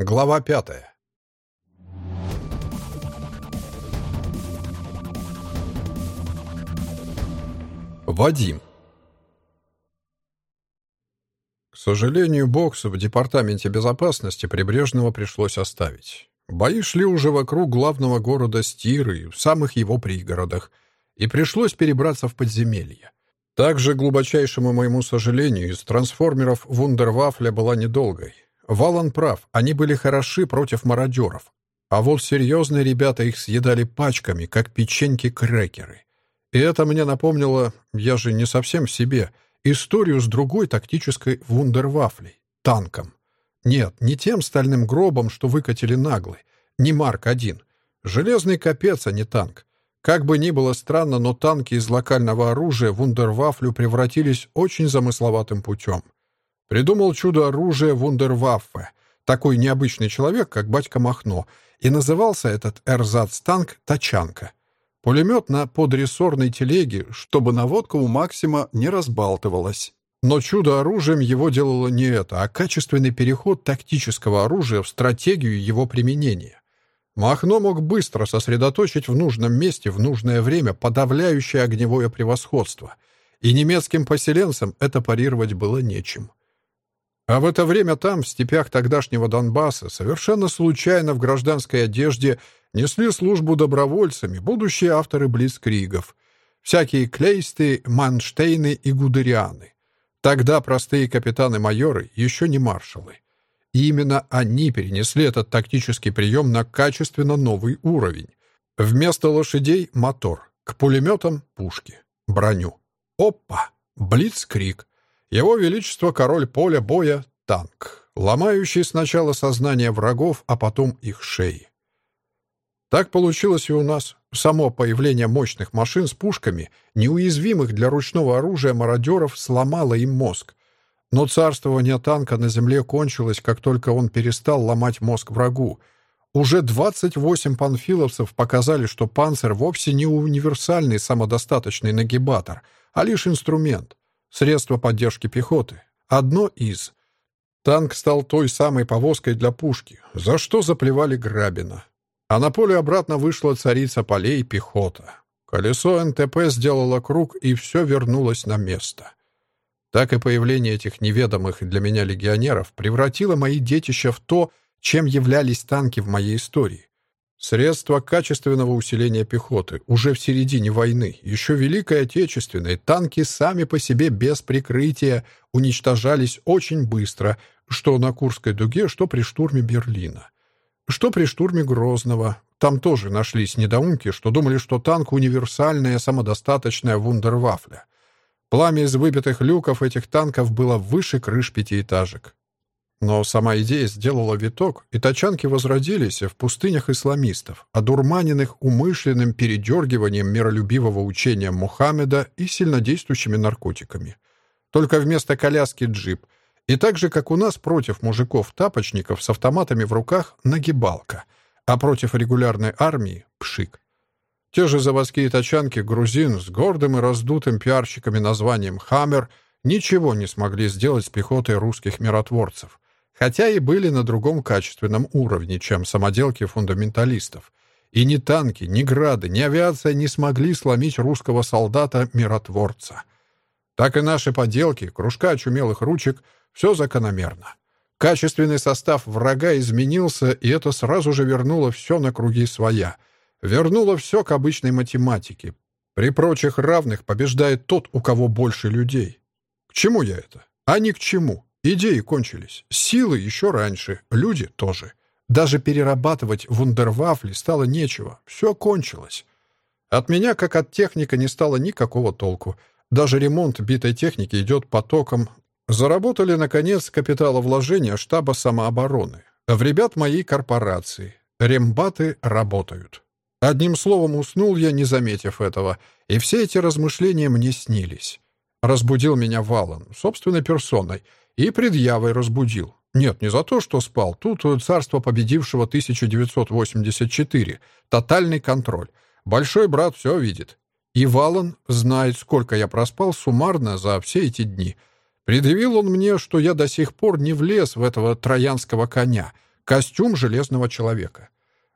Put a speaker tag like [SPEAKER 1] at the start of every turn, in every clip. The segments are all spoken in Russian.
[SPEAKER 1] Глава пятая. Вадим. К сожалению, бокс в Департаменте безопасности Прибрежного пришлось оставить. Бои шли уже вокруг главного города Стиры и в самых его пригородах, и пришлось перебраться в подземелье. Также, глубочайшему моему сожалению, из трансформеров Вундервафля была недолгой. Валан прав, они были хороши против мародеров. А вот серьезные ребята их съедали пачками, как печеньки-крекеры. И это мне напомнило, я же не совсем в себе, историю с другой тактической вундервафлей — танком. Нет, не тем стальным гробом, что выкатили наглый, не Марк-1. Железный капец, а не танк. Как бы ни было странно, но танки из локального оружия вундервафлю превратились очень замысловатым путем — Придумал чудо-оружие Вундерваффе, такой необычный человек, как батька Махно, и назывался этот эрзац-танк «Тачанка». Пулемет на подрессорной телеге, чтобы наводка у Максима не разбалтывалась. Но чудо-оружием его делало не это, а качественный переход тактического оружия в стратегию его применения. Махно мог быстро сосредоточить в нужном месте в нужное время подавляющее огневое превосходство, и немецким поселенцам это парировать было нечем. А в это время там, в степях тогдашнего Донбасса, совершенно случайно в гражданской одежде несли службу добровольцами будущие авторы блицкригов, всякие Клейсты, Манштейны и Гудерианы. Тогда простые капитаны-майоры, еще не маршалы. И именно они перенесли этот тактический прием на качественно новый уровень. Вместо лошадей — мотор, к пулеметам — пушки, броню. Опа! Блицкриг. Его Величество король поля боя — танк, ломающий сначала сознание врагов, а потом их шеи. Так получилось и у нас. Само появление мощных машин с пушками, неуязвимых для ручного оружия мародеров, сломало им мозг. Но царствование танка на земле кончилось, как только он перестал ломать мозг врагу. Уже 28 панфиловцев показали, что панцирь вовсе не универсальный самодостаточный нагибатор, а лишь инструмент. Средство поддержки пехоты. Одно из. Танк стал той самой повозкой для пушки, за что заплевали Грабина. А на поле обратно вышла царица полей пехота. Колесо НТП сделало круг, и все вернулось на место. Так и появление этих неведомых для меня легионеров превратило мои детища в то, чем являлись танки в моей истории. Средства качественного усиления пехоты. Уже в середине войны, еще Великой Отечественной, танки сами по себе без прикрытия уничтожались очень быстро, что на Курской дуге, что при штурме Берлина. Что при штурме Грозного. Там тоже нашлись недоумки, что думали, что танк — универсальная самодостаточная вундервафля. Пламя из выбитых люков этих танков было выше крыш пятиэтажек. Но сама идея сделала виток, и тачанки возродились в пустынях исламистов, одурманенных умышленным передергиванием миролюбивого учения Мухаммеда и сильнодействующими наркотиками. Только вместо коляски джип. И так же, как у нас против мужиков-тапочников с автоматами в руках нагибалка, а против регулярной армии — пшик. Те же заводские тачанки грузин с гордым и раздутым пиарщиками названием «Хаммер» ничего не смогли сделать с пехотой русских миротворцев — хотя и были на другом качественном уровне, чем самоделки фундаменталистов. И ни танки, ни грады, ни авиация не смогли сломить русского солдата-миротворца. Так и наши поделки, кружка очумелых ручек, все закономерно. Качественный состав врага изменился, и это сразу же вернуло все на круги своя. Вернуло все к обычной математике. При прочих равных побеждает тот, у кого больше людей. К чему я это? А ни к чему. Идеи кончились. Силы еще раньше. Люди тоже. Даже перерабатывать вундервафли стало нечего. Все кончилось. От меня, как от техника, не стало никакого толку. Даже ремонт битой техники идет потоком. Заработали, наконец, капиталовложения штаба самообороны. В ребят моей корпорации. Рембаты работают. Одним словом, уснул я, не заметив этого, и все эти размышления мне снились. Разбудил меня Валан, собственной персоной, и предъявой разбудил. Нет, не за то, что спал. Тут царство победившего 1984. Тотальный контроль. Большой брат все видит. И Валан знает, сколько я проспал суммарно за все эти дни. Предъявил он мне, что я до сих пор не влез в этого троянского коня, Костюм железного человека.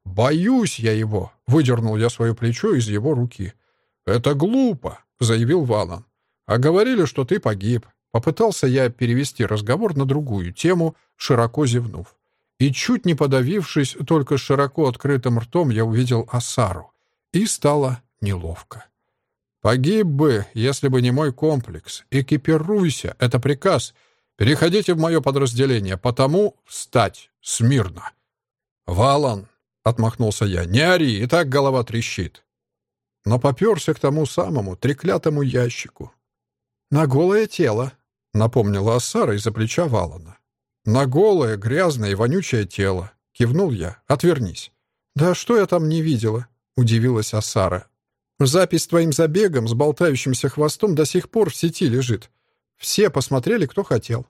[SPEAKER 1] «Боюсь я его!» — выдернул я свое плечо из его руки. «Это глупо!» — заявил Валан. «А говорили, что ты погиб». Попытался я перевести разговор на другую тему, широко зевнув. И чуть не подавившись, только широко открытым ртом я увидел Асару. И стало неловко. «Погиб бы, если бы не мой комплекс. Экипируйся, это приказ. Переходите в мое подразделение, потому встать смирно». «Валан!» — отмахнулся я. «Не ори, и так голова трещит». Но поперся к тому самому треклятому ящику. «На голое тело», — напомнила Ассара из-за плеча Валана. «На голое, грязное и вонючее тело», — кивнул я. «Отвернись». «Да что я там не видела?» — удивилась Асара. «Запись твоим забегом с болтающимся хвостом до сих пор в сети лежит. Все посмотрели, кто хотел».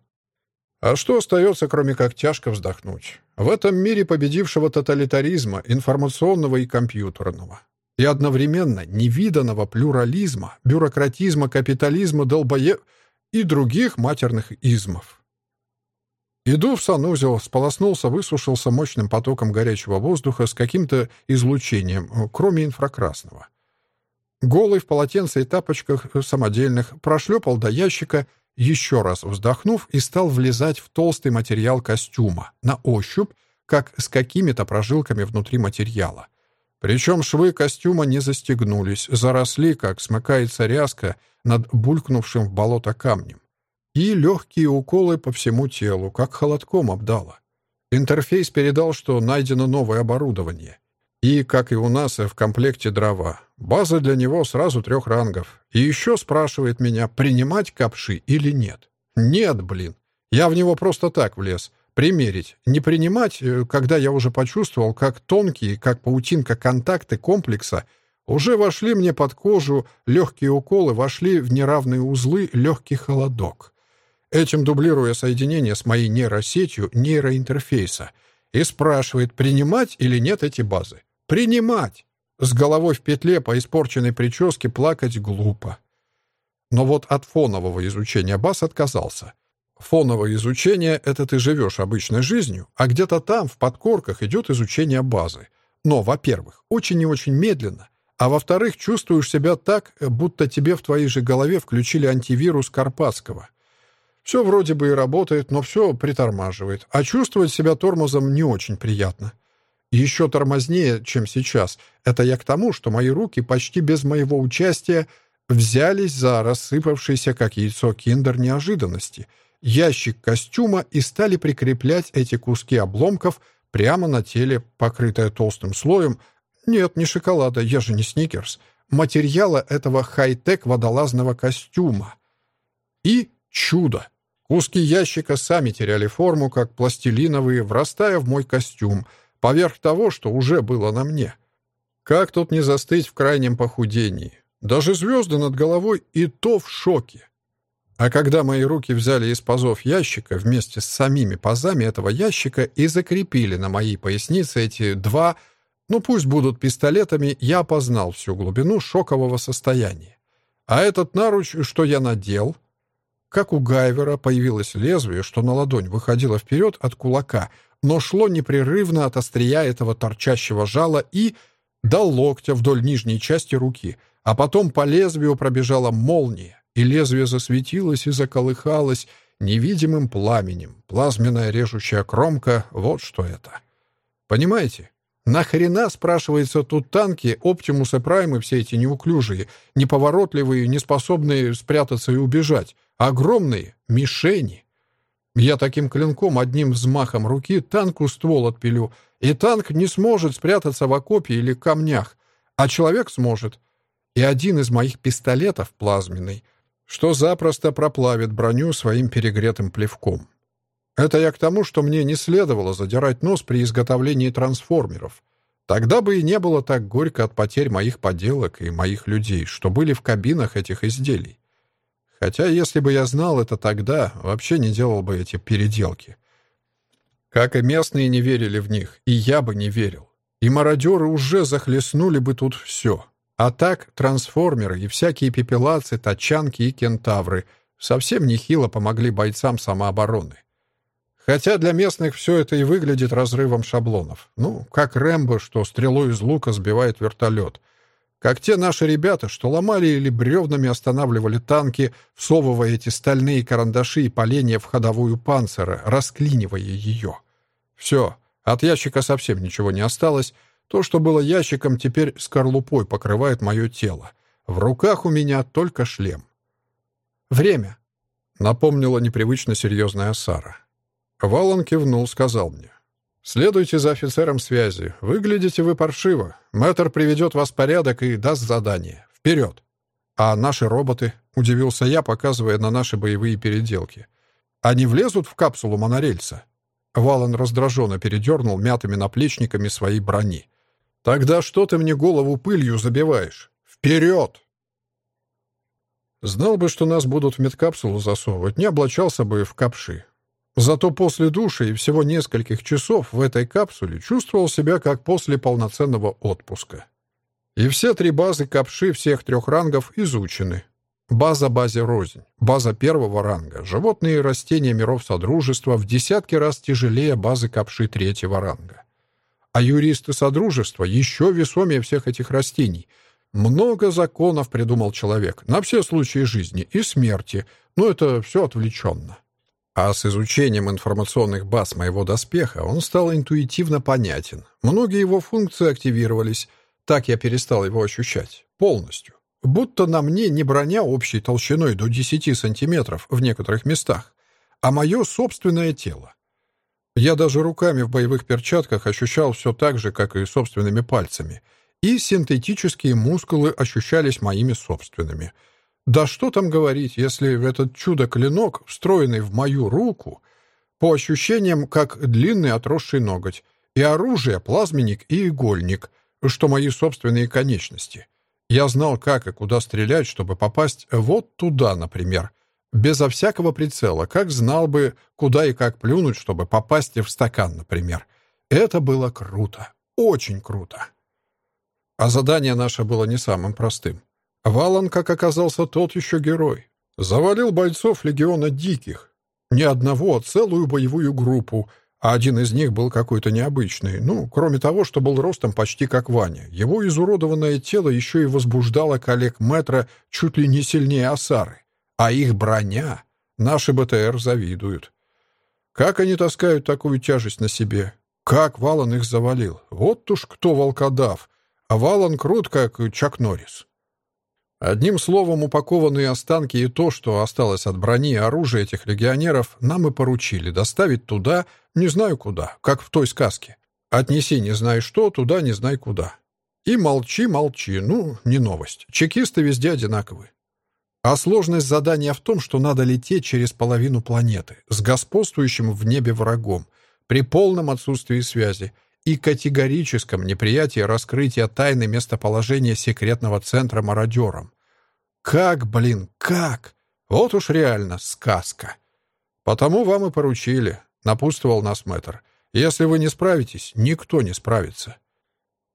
[SPEAKER 1] А что остается, кроме как тяжко вздохнуть? В этом мире победившего тоталитаризма, информационного и компьютерного. И одновременно невиданного плюрализма, бюрократизма, капитализма, долбое... и других матерных измов. Иду в санузел, сполоснулся, высушился мощным потоком горячего воздуха с каким-то излучением, кроме инфракрасного. Голый в полотенце и тапочках самодельных прошлепал до ящика — еще раз вздохнув и стал влезать в толстый материал костюма, на ощупь, как с какими-то прожилками внутри материала. Причем швы костюма не застегнулись, заросли, как смыкается ряска над булькнувшим в болото камнем. И легкие уколы по всему телу, как холодком обдало. Интерфейс передал, что найдено новое оборудование. И, как и у нас, в комплекте дрова. База для него сразу трех рангов. И еще спрашивает меня, принимать капши или нет. Нет, блин. Я в него просто так влез. Примерить. Не принимать, э, когда я уже почувствовал, как тонкие, как паутинка контакты комплекса уже вошли мне под кожу, легкие уколы вошли в неравные узлы, легкий холодок. Этим дублируя соединение с моей нейросетью нейроинтерфейса и спрашивает, принимать или нет эти базы. Принимать! С головой в петле по испорченной прическе плакать глупо. Но вот от фонового изучения баз отказался. Фоновое изучение — это ты живешь обычной жизнью, а где-то там, в подкорках, идет изучение базы. Но, во-первых, очень и очень медленно, а во-вторых, чувствуешь себя так, будто тебе в твоей же голове включили антивирус Карпатского. Все вроде бы и работает, но все притормаживает, а чувствовать себя тормозом не очень приятно. Еще тормознее, чем сейчас. Это я к тому, что мои руки почти без моего участия взялись за рассыпавшийся, как яйцо киндер, неожиданности, ящик костюма и стали прикреплять эти куски обломков прямо на теле, покрытое толстым слоем, нет, не шоколада, я же не сникерс, материала этого хай-тек водолазного костюма. И чудо! Куски ящика сами теряли форму, как пластилиновые, врастая в мой костюм — поверх того, что уже было на мне. Как тут не застыть в крайнем похудении? Даже звезды над головой и то в шоке. А когда мои руки взяли из пазов ящика вместе с самими пазами этого ящика и закрепили на моей пояснице эти два, ну пусть будут пистолетами, я опознал всю глубину шокового состояния. А этот наруч, что я надел, как у Гайвера появилось лезвие, что на ладонь выходило вперед от кулака, но шло непрерывно от острия этого торчащего жала и до локтя вдоль нижней части руки, а потом по лезвию пробежала молния, и лезвие засветилось и заколыхалось невидимым пламенем. Плазменная режущая кромка — вот что это. Понимаете? Нахрена, спрашивается, тут танки, Оптимусы Праймы все эти неуклюжие, неповоротливые, неспособные спрятаться и убежать, огромные мишени. Я таким клинком одним взмахом руки танку ствол отпилю, и танк не сможет спрятаться в окопе или камнях, а человек сможет. И один из моих пистолетов плазменный, что запросто проплавит броню своим перегретым плевком. Это я к тому, что мне не следовало задирать нос при изготовлении трансформеров. Тогда бы и не было так горько от потерь моих поделок и моих людей, что были в кабинах этих изделий. Хотя, если бы я знал это тогда, вообще не делал бы эти переделки. Как и местные не верили в них, и я бы не верил. И мародеры уже захлестнули бы тут все. А так трансформеры и всякие пепелацы, тачанки и кентавры совсем нехило помогли бойцам самообороны. Хотя для местных все это и выглядит разрывом шаблонов. Ну, как Рэмбо, что стрелой из лука сбивает вертолет. Как те наши ребята, что ломали или бревнами останавливали танки, всовывая эти стальные карандаши и поленья в ходовую панцира, расклинивая ее. Все, от ящика совсем ничего не осталось. То, что было ящиком, теперь скорлупой покрывает мое тело. В руках у меня только шлем. «Время», — напомнила непривычно серьезная Сара. Валан кивнул, сказал мне. «Следуйте за офицером связи. Выглядите вы паршиво. Мэтр приведет вас в порядок и даст задание. Вперед!» «А наши роботы?» — удивился я, показывая на наши боевые переделки. «Они влезут в капсулу монорельса?» Валан раздраженно передернул мятыми наплечниками своей брони. «Тогда что ты мне голову пылью забиваешь? Вперед!» Знал бы, что нас будут в медкапсулу засовывать, не облачался бы в капши. Зато после душа и всего нескольких часов в этой капсуле чувствовал себя как после полноценного отпуска. И все три базы капши всех трех рангов изучены. База базе рознь. База первого ранга. Животные и растения миров Содружества в десятки раз тяжелее базы капши третьего ранга. А юристы Содружества еще весомее всех этих растений. Много законов придумал человек на все случаи жизни и смерти, но это все отвлеченно. А с изучением информационных баз моего доспеха он стал интуитивно понятен. Многие его функции активировались. Так я перестал его ощущать. Полностью. Будто на мне не броня общей толщиной до 10 сантиметров в некоторых местах, а мое собственное тело. Я даже руками в боевых перчатках ощущал все так же, как и собственными пальцами. И синтетические мускулы ощущались моими собственными — да что там говорить, если этот чудо-клинок, встроенный в мою руку, по ощущениям, как длинный отросший ноготь, и оружие, плазменник и игольник, что мои собственные конечности. Я знал, как и куда стрелять, чтобы попасть вот туда, например, безо всякого прицела, как знал бы, куда и как плюнуть, чтобы попасть в стакан, например. Это было круто, очень круто. А задание наше было не самым простым. Валан, как оказался, тот еще герой. Завалил бойцов легиона диких. Не одного, а целую боевую группу, а один из них был какой-то необычный. Ну, кроме того, что был ростом почти как Ваня. Его изуродованное тело еще и возбуждало коллег Метра чуть ли не сильнее Осары. А их броня наши БТР завидуют. Как они таскают такую тяжесть на себе? Как Валан их завалил? Вот уж кто волкодав. А Валан крут, как Чак Норрис. Одним словом, упакованные останки и то, что осталось от брони и оружия этих легионеров, нам и поручили доставить туда, не знаю куда, как в той сказке. Отнеси не знай что, туда не знай куда. И молчи, молчи, ну, не новость. Чекисты везде одинаковы. А сложность задания в том, что надо лететь через половину планеты, с господствующим в небе врагом, при полном отсутствии связи, и категорическом неприятии раскрытия тайны местоположения секретного центра мародерам. Как, блин, как? Вот уж реально сказка. Потому вам и поручили, напутствовал нас мэтр. Если вы не справитесь, никто не справится.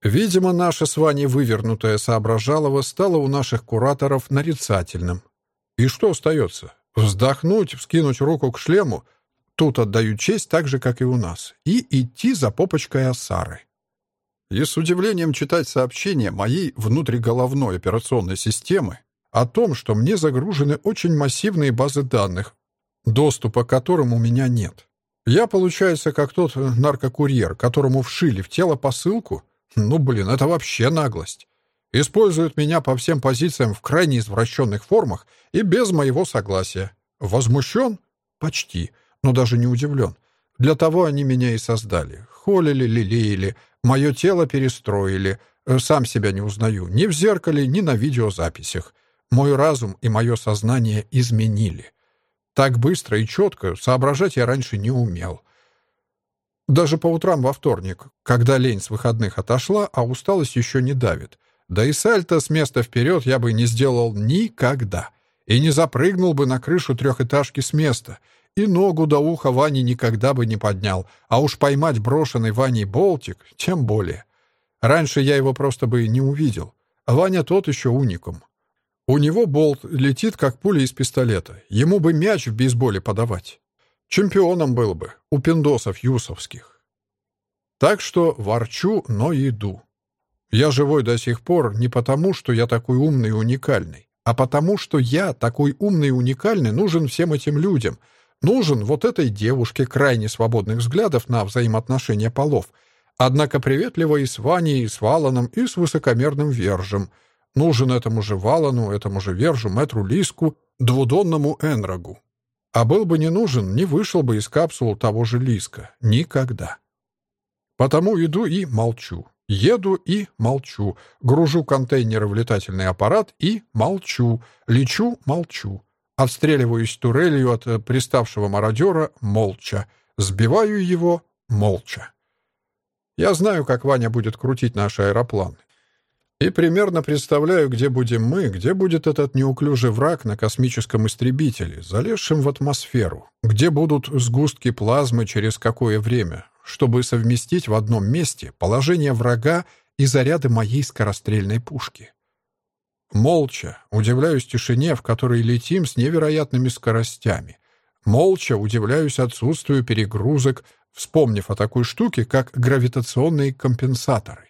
[SPEAKER 1] Видимо, наше с Ваней вывернутое соображалово стало у наших кураторов нарицательным. И что остается? Вздохнуть, вскинуть руку к шлему — Тут отдают честь так же, как и у нас. И идти за попочкой Асары. И с удивлением читать сообщения моей внутриголовной операционной системы о том, что мне загружены очень массивные базы данных, доступа к которым у меня нет. Я, получается, как тот наркокурьер, которому вшили в тело посылку. Ну, блин, это вообще наглость. Используют меня по всем позициям в крайне извращенных формах и без моего согласия. Возмущен? Почти но даже не удивлен. Для того они меня и создали. Холили, лелеяли, мое тело перестроили. Э, сам себя не узнаю ни в зеркале, ни на видеозаписях. Мой разум и мое сознание изменили. Так быстро и четко соображать я раньше не умел. Даже по утрам во вторник, когда лень с выходных отошла, а усталость еще не давит. Да и сальто с места вперед я бы не сделал никогда. И не запрыгнул бы на крышу трехэтажки с места — и ногу до уха Вани никогда бы не поднял, а уж поймать брошенный Ваней болтик тем более. Раньше я его просто бы не увидел. Ваня тот еще уникум. У него болт летит, как пуля из пистолета. Ему бы мяч в бейсболе подавать. Чемпионом был бы у пиндосов юсовских. Так что ворчу, но иду. Я живой до сих пор не потому, что я такой умный и уникальный, а потому, что я, такой умный и уникальный, нужен всем этим людям. Нужен вот этой девушке крайне свободных взглядов на взаимоотношения полов, однако приветливо и с Ваней, и с Валаном, и с высокомерным Вержем. Нужен этому же Валану, этому же Вержу, мэтру Лиску, двудонному Энрогу. А был бы не нужен, не вышел бы из капсул того же Лиска. Никогда. Потому иду и молчу. Еду и молчу. Гружу контейнеры в летательный аппарат и молчу. Лечу — молчу. Отстреливаюсь турелью от э, приставшего мародера молча. Сбиваю его молча. Я знаю, как Ваня будет крутить наш аэроплан. И примерно представляю, где будем мы, где будет этот неуклюжий враг на космическом истребителе, залезшем в атмосферу, где будут сгустки плазмы через какое время, чтобы совместить в одном месте положение врага и заряды моей скорострельной пушки. Молча удивляюсь тишине, в которой летим с невероятными скоростями. Молча удивляюсь отсутствию перегрузок, вспомнив о такой штуке, как гравитационные компенсаторы.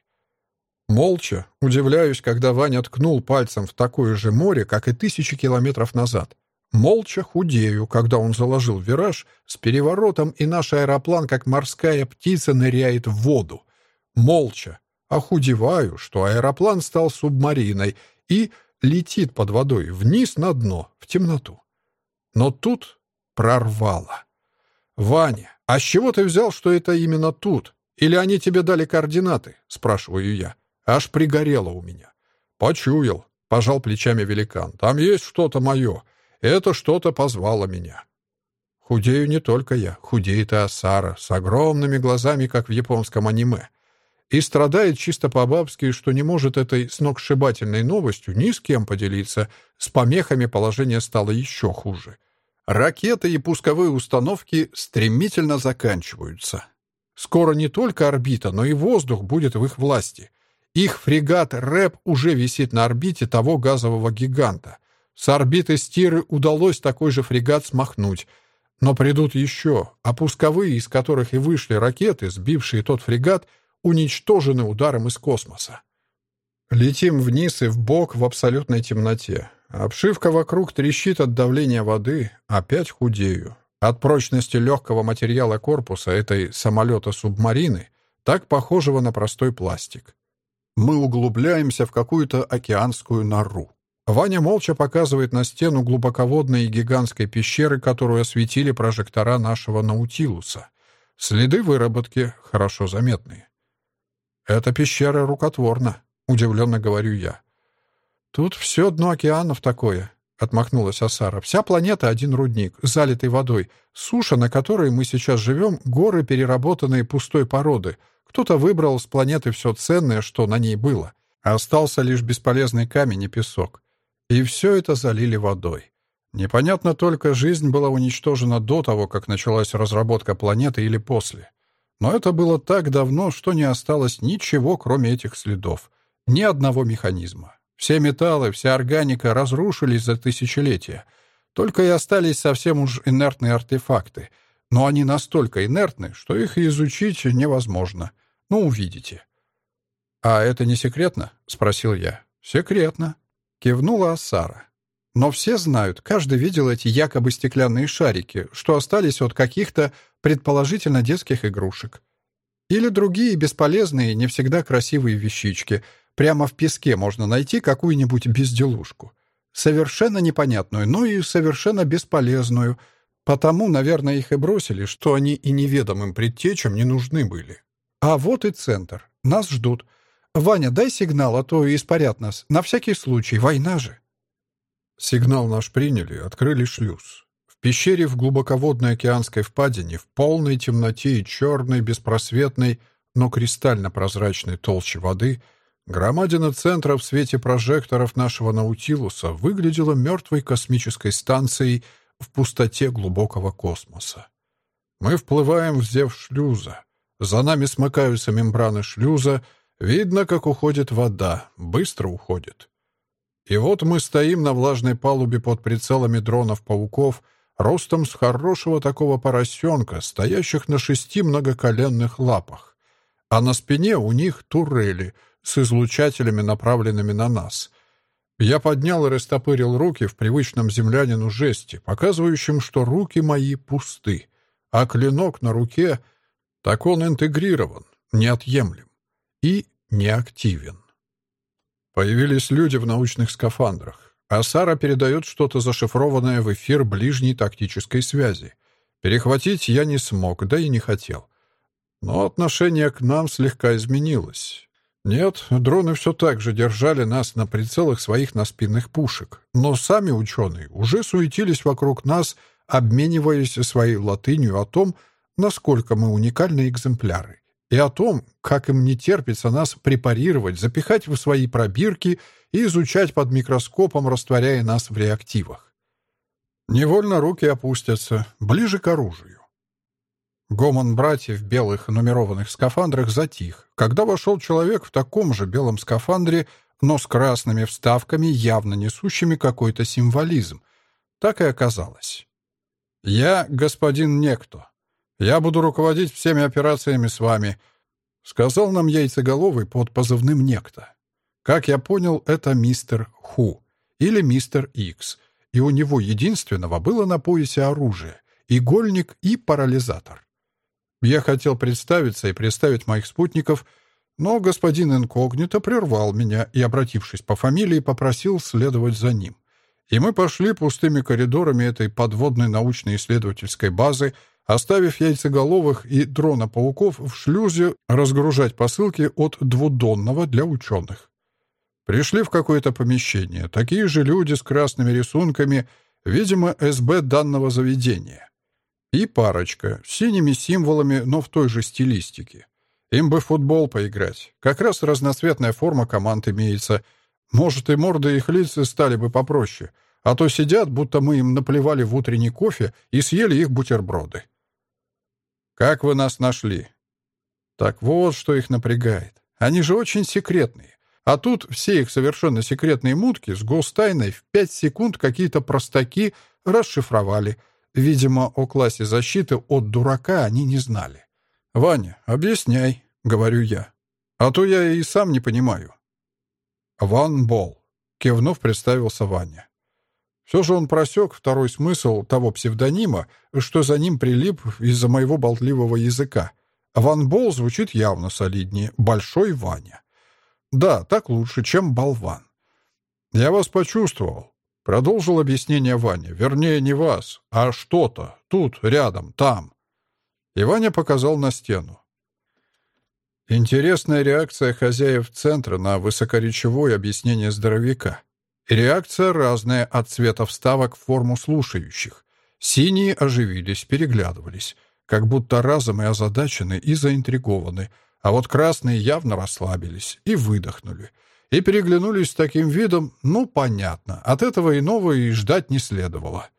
[SPEAKER 1] Молча удивляюсь, когда Ваня ткнул пальцем в такое же море, как и тысячи километров назад. Молча худею, когда он заложил вираж с переворотом, и наш аэроплан, как морская птица, ныряет в воду. Молча охудеваю, что аэроплан стал субмариной и летит под водой вниз на дно, в темноту. Но тут прорвало. «Ваня, а с чего ты взял, что это именно тут? Или они тебе дали координаты?» — спрашиваю я. Аж пригорело у меня. «Почуял», — пожал плечами великан. «Там есть что-то мое. Это что-то позвало меня. Худею не только я, худеет и Асара, с огромными глазами, как в японском аниме. И страдает чисто по-бабски, что не может этой сногсшибательной новостью ни с кем поделиться. С помехами положение стало еще хуже. Ракеты и пусковые установки стремительно заканчиваются. Скоро не только орбита, но и воздух будет в их власти. Их фрегат «Рэп» уже висит на орбите того газового гиганта — с орбиты Стиры удалось такой же фрегат смахнуть. Но придут еще, а пусковые, из которых и вышли ракеты, сбившие тот фрегат, уничтожены ударом из космоса. Летим вниз и вбок в абсолютной темноте. Обшивка вокруг трещит от давления воды, опять худею. От прочности легкого материала корпуса этой самолета-субмарины, так похожего на простой пластик. Мы углубляемся в какую-то океанскую нору. Ваня молча показывает на стену глубоководной и гигантской пещеры, которую осветили прожектора нашего Наутилуса. Следы выработки хорошо заметные. «Эта пещера рукотворна», — удивленно говорю я. «Тут все дно океанов такое», — отмахнулась Асара. «Вся планета — один рудник, залитый водой. Суша, на которой мы сейчас живем, — горы, переработанные пустой породы. Кто-то выбрал с планеты все ценное, что на ней было. Остался лишь бесполезный камень и песок. И все это залили водой. Непонятно только, жизнь была уничтожена до того, как началась разработка планеты или после. Но это было так давно, что не осталось ничего, кроме этих следов. Ни одного механизма. Все металлы, вся органика разрушились за тысячелетия. Только и остались совсем уж инертные артефакты. Но они настолько инертны, что их изучить невозможно. Ну, увидите. «А это не секретно?» — спросил я. «Секретно», Кивнула Асара. Но все знают, каждый видел эти якобы стеклянные шарики, что остались от каких-то, предположительно, детских игрушек. Или другие бесполезные, не всегда красивые вещички. Прямо в песке можно найти какую-нибудь безделушку. Совершенно непонятную, но и совершенно бесполезную. Потому, наверное, их и бросили, что они и неведомым предтечам не нужны были. А вот и центр. Нас ждут. «Ваня, дай сигнал, а то испарят нас. На всякий случай, война же». Сигнал наш приняли, открыли шлюз. В пещере в глубоководной океанской впадине, в полной темноте и черной, беспросветной, но кристально-прозрачной толще воды, громадина центра в свете прожекторов нашего Наутилуса выглядела мертвой космической станцией в пустоте глубокого космоса. Мы вплываем в зев шлюза. За нами смыкаются мембраны шлюза — Видно, как уходит вода, быстро уходит. И вот мы стоим на влажной палубе под прицелами дронов-пауков, ростом с хорошего такого поросенка, стоящих на шести многоколенных лапах. А на спине у них турели с излучателями, направленными на нас. Я поднял и растопырил руки в привычном землянину жесте, показывающем, что руки мои пусты, а клинок на руке, так он интегрирован, неотъемлем и неактивен. Появились люди в научных скафандрах, а Сара передает что-то зашифрованное в эфир ближней тактической связи. Перехватить я не смог, да и не хотел. Но отношение к нам слегка изменилось. Нет, дроны все так же держали нас на прицелах своих наспинных пушек, но сами ученые уже суетились вокруг нас, обмениваясь своей латынью о том, насколько мы уникальные экземпляры, и о том, как им не терпится нас препарировать, запихать в свои пробирки и изучать под микроскопом, растворяя нас в реактивах. Невольно руки опустятся, ближе к оружию. Гомон братьев в белых нумерованных скафандрах затих, когда вошел человек в таком же белом скафандре, но с красными вставками, явно несущими какой-то символизм. Так и оказалось. «Я господин Некто. Я буду руководить всеми операциями с вами», — сказал нам яйцеголовый под позывным Некто. Как я понял, это мистер Ху или мистер Икс, и у него единственного было на поясе оружие — игольник и парализатор. Я хотел представиться и представить моих спутников, но господин инкогнито прервал меня и, обратившись по фамилии, попросил следовать за ним. И мы пошли пустыми коридорами этой подводной научно-исследовательской базы, оставив яйцеголовых и дрона-пауков в шлюзе разгружать посылки от двудонного для ученых. Пришли в какое-то помещение, такие же люди с красными рисунками, видимо, СБ данного заведения. И парочка, с синими символами, но в той же стилистике. Им бы в футбол поиграть. Как раз разноцветная форма команд имеется. Может, и морды их лиц стали бы попроще. А то сидят, будто мы им наплевали в утренний кофе и съели их бутерброды. «Как вы нас нашли?» Так вот, что их напрягает. Они же очень секретные. А тут все их совершенно секретные мутки с гостайной в пять секунд какие-то простаки расшифровали — Видимо, о классе защиты от дурака они не знали. «Ваня, объясняй», — говорю я. «А то я и сам не понимаю». «Ван Бол», — кивнув, представился Ваня. Все же он просек второй смысл того псевдонима, что за ним прилип из-за моего болтливого языка. Ван Бол звучит явно солиднее. Большой Ваня. Да, так лучше, чем болван. Я вас почувствовал. Продолжил объяснение Ваня. Вернее, не вас, а что-то. Тут, рядом, там. И Ваня показал на стену. Интересная реакция хозяев центра на высокоречевое объяснение здоровяка. реакция разная от цвета вставок в форму слушающих. Синие оживились, переглядывались, как будто разом и озадачены, и заинтригованы, а вот красные явно расслабились и выдохнули — и переглянулись с таким видом, ну, понятно, от этого иного и ждать не следовало.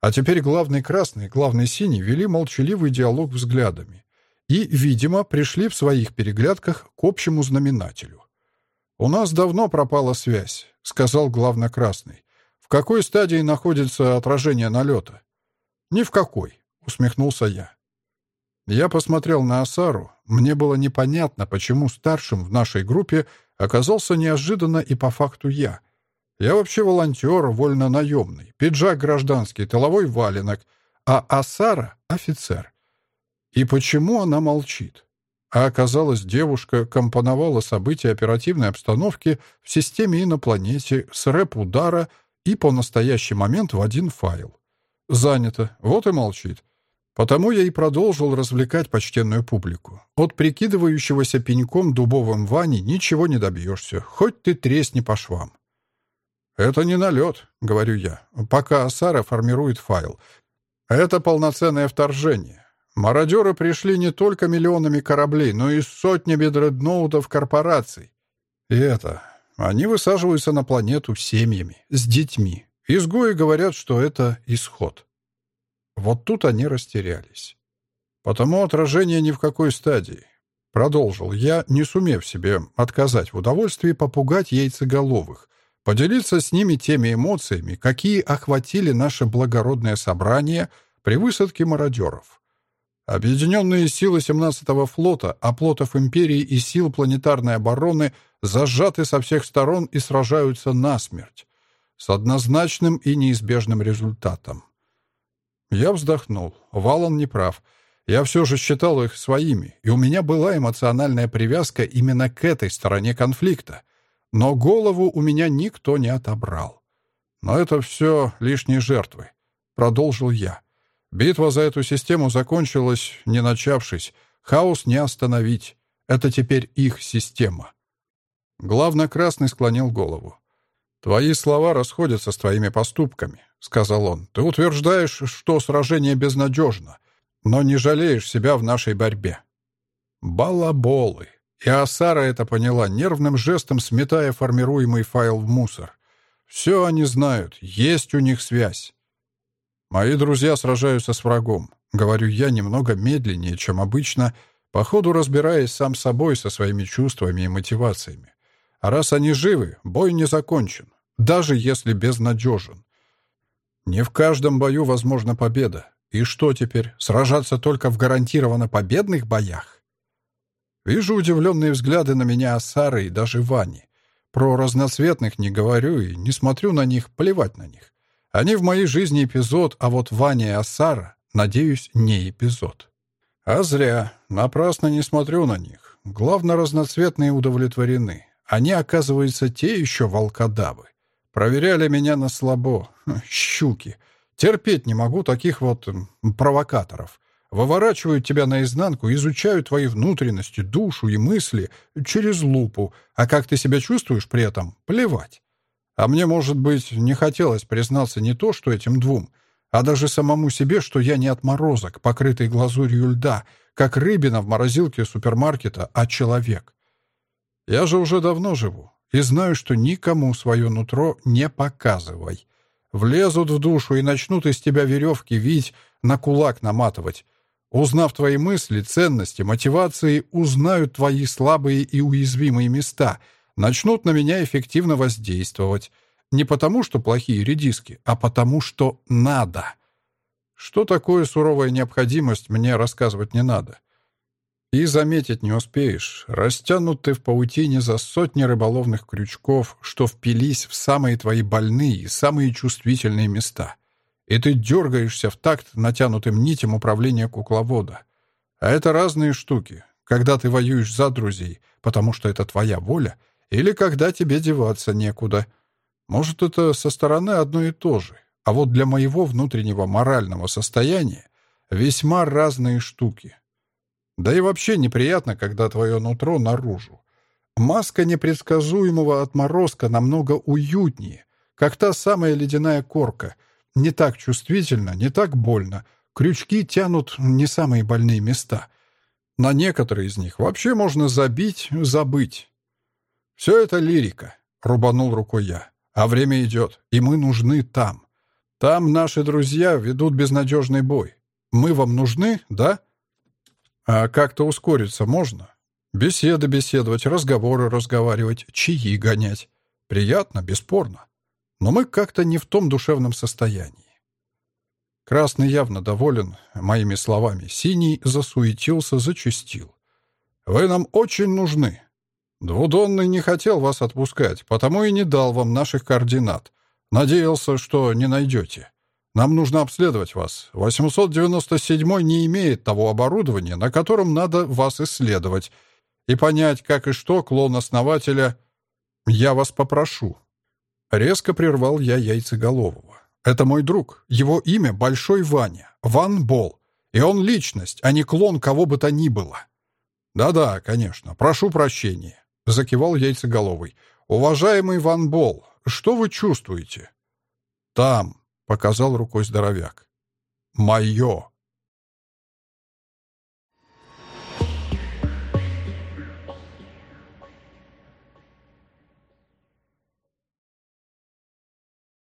[SPEAKER 1] А теперь главный красный и главный синий вели молчаливый диалог взглядами и, видимо, пришли в своих переглядках к общему знаменателю. «У нас давно пропала связь», — сказал главно-красный. «В какой стадии находится отражение налета?» «Ни в какой», — усмехнулся я. Я посмотрел на Асару. Мне было непонятно, почему старшим в нашей группе оказался неожиданно и по факту я. Я вообще волонтер, вольно-наемный, пиджак гражданский, тыловой валенок, а Асара — офицер. И почему она молчит? А оказалось, девушка компоновала события оперативной обстановки в системе и на планете с рэп-удара и по настоящий момент в один файл. Занято, вот и молчит. Потому я и продолжил развлекать почтенную публику. От прикидывающегося пеньком дубовым Вани ничего не добьешься, хоть ты тресни по швам. «Это не налет», — говорю я, пока Асара формирует файл. «Это полноценное вторжение. Мародеры пришли не только миллионами кораблей, но и сотнями дредноутов корпораций. И это... Они высаживаются на планету семьями, с детьми. Изгои говорят, что это исход. Вот тут они растерялись. Потому отражение ни в какой стадии. Продолжил я, не сумев себе отказать в удовольствии попугать яйцеголовых, поделиться с ними теми эмоциями, какие охватили наше благородное собрание при высадке мародеров. Объединенные силы 17-го флота, оплотов империи и сил планетарной обороны зажаты со всех сторон и сражаются насмерть, с однозначным и неизбежным результатом. Я вздохнул. Валан не прав. Я все же считал их своими, и у меня была эмоциональная привязка именно к этой стороне конфликта. Но голову у меня никто не отобрал. Но это все лишние жертвы. Продолжил я. Битва за эту систему закончилась, не начавшись. Хаос не остановить. Это теперь их система. Главно Красный склонил голову. «Твои слова расходятся с твоими поступками», — сказал он. «Ты утверждаешь, что сражение безнадежно, но не жалеешь себя в нашей борьбе». Балаболы. И Асара это поняла, нервным жестом сметая формируемый файл в мусор. Все они знают, есть у них связь. «Мои друзья сражаются с врагом», — говорю я немного медленнее, чем обычно, по ходу разбираясь сам собой со своими чувствами и мотивациями. А раз они живы, бой не закончен, даже если безнадежен. Не в каждом бою возможна победа. И что теперь, сражаться только в гарантированно победных боях? Вижу удивленные взгляды на меня Асары и даже Вани. Про разноцветных не говорю и не смотрю на них, плевать на них. Они в моей жизни эпизод, а вот Ваня и Асара, надеюсь, не эпизод. А зря. Напрасно не смотрю на них. Главное, разноцветные удовлетворены. Они, оказывается, те еще волкодавы. Проверяли меня на слабо. Щуки. Терпеть не могу таких вот провокаторов. Выворачивают тебя наизнанку, изучают твои внутренности, душу и мысли через лупу. А как ты себя чувствуешь при этом? Плевать. А мне, может быть, не хотелось признаться не то, что этим двум, а даже самому себе, что я не отморозок, покрытый глазурью льда, как рыбина в морозилке супермаркета, а человек. Я же уже давно живу и знаю, что никому свое нутро не показывай. Влезут в душу и начнут из тебя веревки вить, на кулак наматывать. Узнав твои мысли, ценности, мотивации, узнают твои слабые и уязвимые места — начнут на меня эффективно воздействовать. Не потому, что плохие редиски, а потому, что надо. Что такое суровая необходимость, мне рассказывать не надо. И заметить не успеешь. Растянут ты в паутине за сотни рыболовных крючков, что впились в самые твои больные и самые чувствительные места. И ты дергаешься в такт натянутым нитям управления кукловода. А это разные штуки. Когда ты воюешь за друзей, потому что это твоя воля — или когда тебе деваться некуда. Может, это со стороны одно и то же, а вот для моего внутреннего морального состояния весьма разные штуки. Да и вообще неприятно, когда твое нутро наружу. Маска непредсказуемого отморозка намного уютнее, как та самая ледяная корка. Не так чувствительно, не так больно. Крючки тянут не самые больные места. На некоторые из них вообще можно забить, забыть. «Все это лирика», — рубанул рукой я. «А время идет, и мы нужны там. Там наши друзья ведут безнадежный бой. Мы вам нужны, да? А как-то ускориться можно? Беседы беседовать, разговоры разговаривать, чаи гонять. Приятно, бесспорно. Но мы как-то не в том душевном состоянии». Красный явно доволен моими словами. Синий засуетился, зачастил. «Вы нам очень нужны. Двудонный не хотел вас отпускать, потому и не дал вам наших координат. Надеялся, что не найдете. Нам нужно обследовать вас. 897 не имеет того оборудования, на котором надо вас исследовать, и понять, как и что клон основателя... Я вас попрошу». Резко прервал я яйцеголового. «Это мой друг. Его имя — Большой Ваня. Ван Бол. И он личность, а не клон кого бы то ни было». «Да-да, конечно. Прошу прощения. Закивал яйцеголовый. «Уважаемый Ван Бол, что вы чувствуете?» «Там», — показал рукой здоровяк. «Мое»,